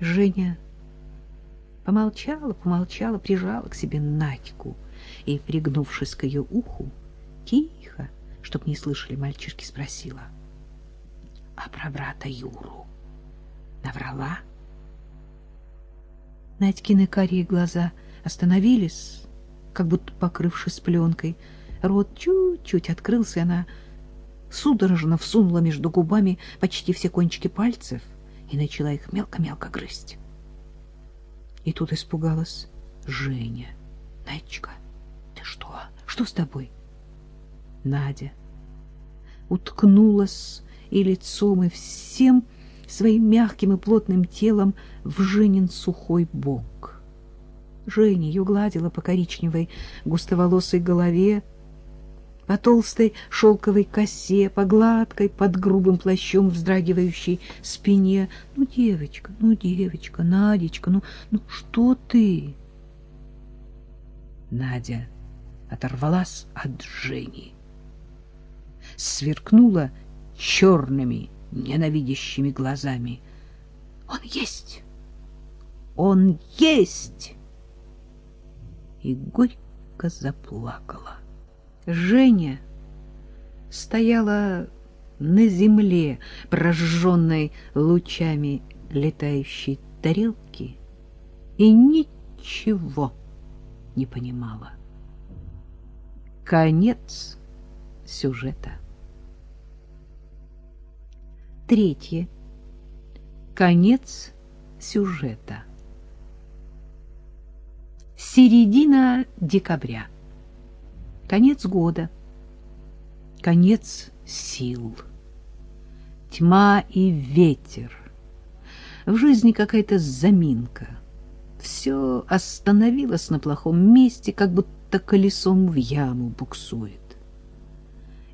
Женя помолчала, помолчала, прижала к себе Надьку и, пригнувшись к ее уху, тихо, чтоб не слышали мальчишки, спросила. — А про брата Юру наврала? Надькины карие глаза остановились, как будто покрывшись пленкой. Рот чуть-чуть открылся, и она судорожно всунула между губами почти все кончики пальцев и начала их мелко-мелко грызть. И тут испугалась Женя. Надечка, ты что? Что с тобой? Надя уткнулась и лицом, и всем своим мягким и плотным телом в Женин сухой бок. Женя ее гладила по коричневой густоволосой голове, по толстой шелковой косе, по гладкой, под грубым плащом вздрагивающей спине. «Ну, девочка, ну, девочка, Надечка, ну, ну что ты?» Надя оторвалась от Жени, сверкнула черными, ненавидящими глазами. «Он есть! Он есть!» И горько заплакала. Женя стояла на земле, прожженной лучами летающей тарелки, и ничего не понимала. Конец сюжета. Третье. Конец сюжета. Середина декабря. Конец года. Конец сил. Тьма и ветер. В жизни какая-то заминка. Все остановилось на плохом месте, как будто колесом в яму буксует.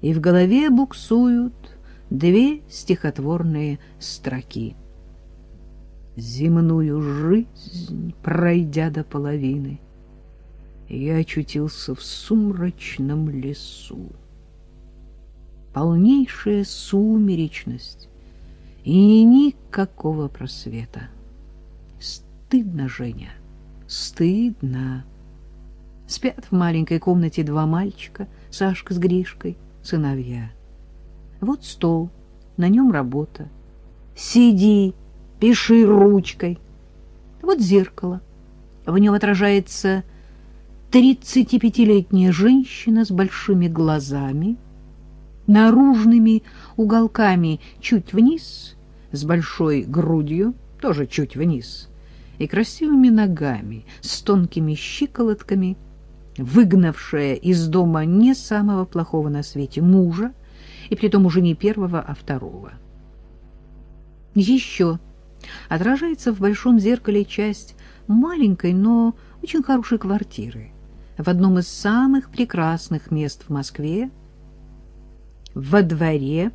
И в голове буксуют две стихотворные строки. Земную жизнь, пройдя до половины, я очутился в сумрачном лесу. Полнейшая сумеречность и никакого просвета. Стыдно, Женя, стыдно. Спят в маленькой комнате два мальчика, Сашка с Гришкой, сыновья. Вот стол, на нем работа. Сиди, пиши ручкой. Вот зеркало. В нем отражается тридцатипятилетняя женщина с большими глазами, наружными уголками чуть вниз, с большой грудью, тоже чуть вниз, и красивыми ногами, с тонкими щиколотками, выгнавшая из дома не самого плохого на свете мужа, и притом уже не первого, а второго. Еще отражается в большом зеркале часть маленькой, но очень хорошей квартиры в одном из самых прекрасных мест в Москве, во дворе.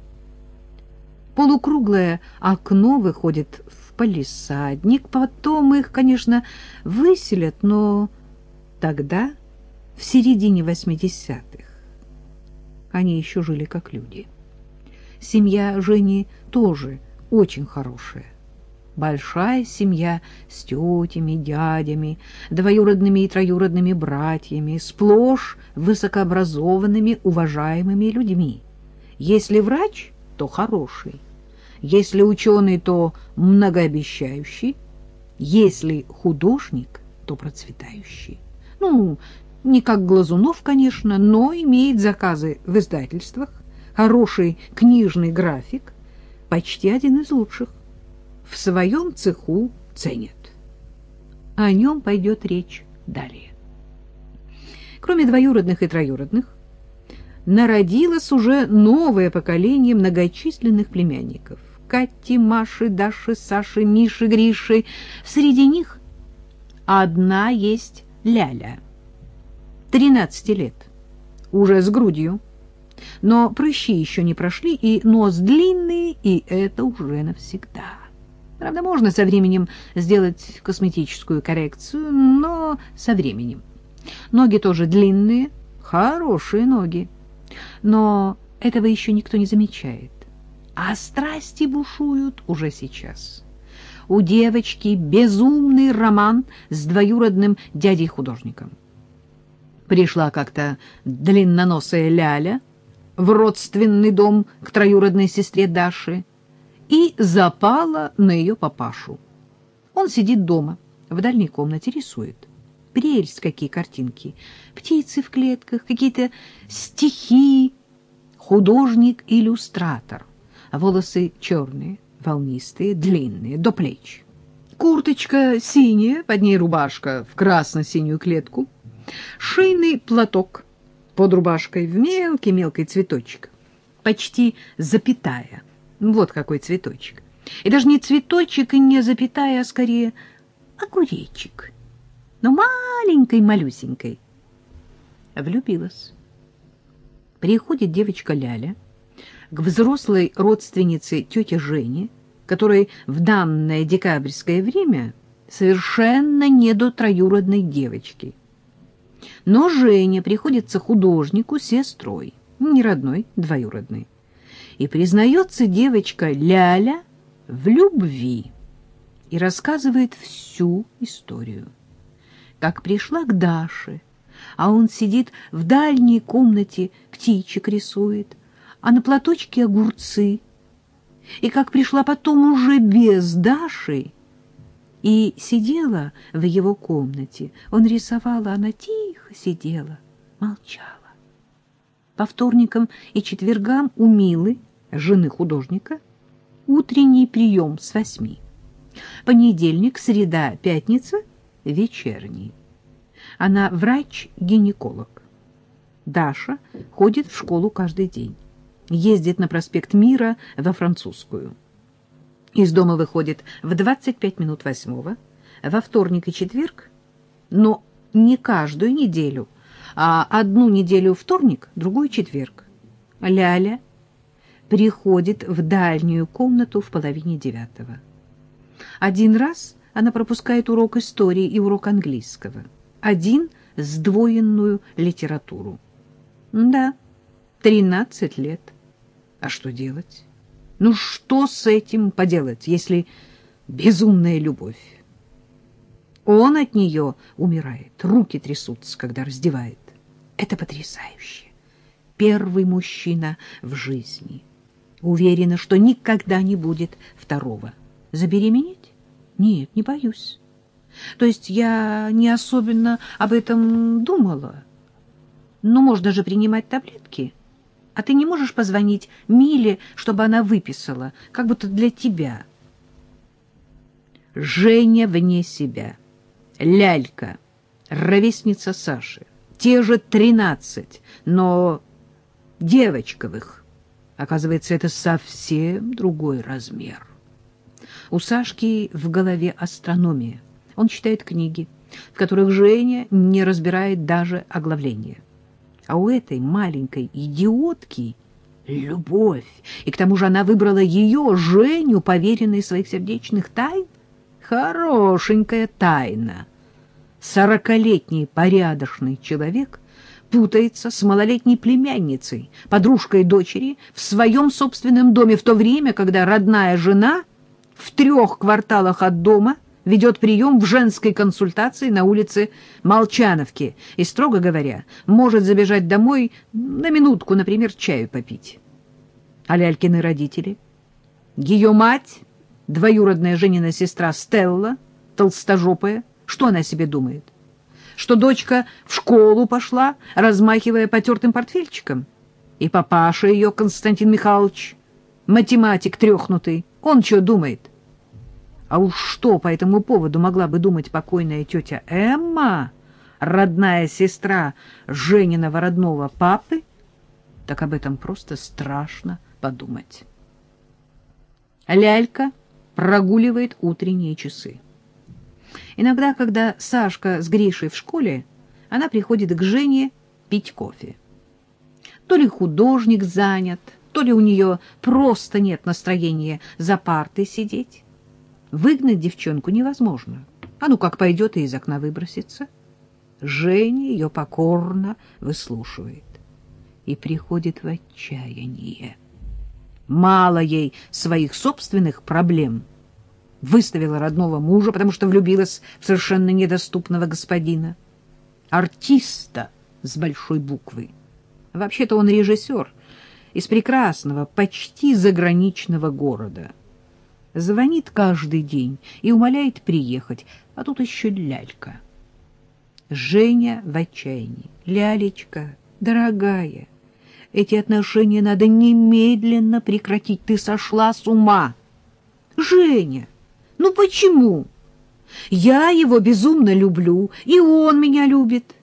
Полукруглое окно выходит в палисадник, потом их, конечно, выселят, но тогда, в середине восьмидесятых, они еще жили как люди. Семья Жени тоже очень хорошая большая семья с тетями, дядями, двоюродными и троюродными братьями, сплошь высокообразованными, уважаемыми людьми. Если врач, то хороший, если ученый, то многообещающий, если художник, то процветающий. Ну, не как Глазунов, конечно, но имеет заказы в издательствах, хороший книжный график, почти один из лучших в своем цеху ценят. О нем пойдет речь далее. Кроме двоюродных и троюродных, народилось уже новое поколение многочисленных племянников. Кати, Маши, Даши, Саши, Миши, Гриши. Среди них одна есть Ляля. Тринадцати лет. Уже с грудью. Но прыщи еще не прошли, и нос длинный, и это уже навсегда. Правда, можно со временем сделать косметическую коррекцию, но со временем. Ноги тоже длинные, хорошие ноги. Но этого еще никто не замечает. А страсти бушуют уже сейчас. у девочки безумный роман с двоюродным дядей-художником. Пришла как-то длинноносая Ляля в родственный дом к троюродной сестре Даши и запала на ее папашу. Он сидит дома, в дальней комнате рисует. Прелесть какие картинки. Птицы в клетках, какие-то стихи. Художник-иллюстратор. Волосы черные, волнистые, длинные, до плеч. Курточка синяя, под ней рубашка в красно-синюю клетку. Шейный платок под рубашкой в мелкий-мелкий цветочек. Почти запятая. Вот какой цветочек. И даже не цветочек и не запятая, а скорее огуречек. Но маленькой-малюсенькой. Влюбилась. Приходит девочка Ляля к взрослой родственнице тете Жене, которой в данное декабрьское время совершенно не до троюродной девочки. Но Женя приходится художнику сестрой, не родной, двоюродной. И признается девочка Ляля в любви и рассказывает всю историю. Как пришла к Даше, а он сидит в дальней комнате, птичек рисует, а на платочке огурцы. И как пришла потом уже без Даши и сидела в его комнате, он рисовал, а она тихо сидела, молчала. По вторникам и четвергам у Милы, жены художника, утренний прием с восьми. Понедельник, среда, пятница — вечерний. Она врач-гинеколог. Даша ходит в школу каждый день. Ездит на проспект Мира во французскую. Из дома выходит в 25 минут восьмого, во вторник и четверг, но не каждую неделю, а одну неделю вторник, другую четверг. Ляля приходит в дальнюю комнату в половине девятого. Один раз она пропускает урок истории и урок английского. Один — сдвоенную литературу. Да, тринадцать лет. А что делать? Ну что с этим поделать, если безумная любовь? Он от нее умирает, руки трясутся, когда раздевает. Это потрясающе. Первый мужчина в жизни. Уверена, что никогда не будет второго. Забеременеть? Нет, не боюсь. То есть я не особенно об этом думала. Но можно же принимать таблетки. А ты не можешь позвонить Миле, чтобы она выписала, как будто для тебя. Женя вне себя. Лялька, ровесница Саши. Те же тринадцать, но девочковых. Оказывается, это совсем другой размер. У Сашки в голове астрономия. Он читает книги, в которых Женя не разбирает даже оглавления. А у этой маленькой идиотки любовь. И к тому же она выбрала ее, Женю, поверенной своих сердечных тайн. Хорошенькая тайна. Сорокалетний порядочный человек путается с малолетней племянницей, подружкой дочери, в своем собственном доме, в то время, когда родная жена в трех кварталах от дома ведет прием в женской консультации на улице Молчановки и, строго говоря, может забежать домой на минутку, например, чаю попить. А Лялькины родители? Ее мать, двоюродная Женина сестра Стелла, толстожопая, что она себе думает? Что дочка в школу пошла, размахивая потертым портфельчиком? И папаша ее, Константин Михайлович, математик трехнутый, он что думает? А уж что по этому поводу могла бы думать покойная тетя Эмма, родная сестра Жениного родного папы, так об этом просто страшно подумать. Лялька прогуливает утренние часы. Иногда, когда Сашка с Гришей в школе, она приходит к Жене пить кофе. То ли художник занят, то ли у нее просто нет настроения за партой сидеть. Выгнать девчонку невозможно. А ну как пойдет и из окна выбросится. Женя ее покорно выслушивает и приходит в отчаяние. Мало ей своих собственных проблем, выставила родного мужа, потому что влюбилась в совершенно недоступного господина. Артиста с большой буквы. Вообще-то он режиссер из прекрасного, почти заграничного города. Звонит каждый день и умоляет приехать, а тут еще лялька. Женя в отчаянии. Лялечка, дорогая, эти отношения надо немедленно прекратить. Ты сошла с ума. Женя, ну почему? Я его безумно люблю, и он меня любит.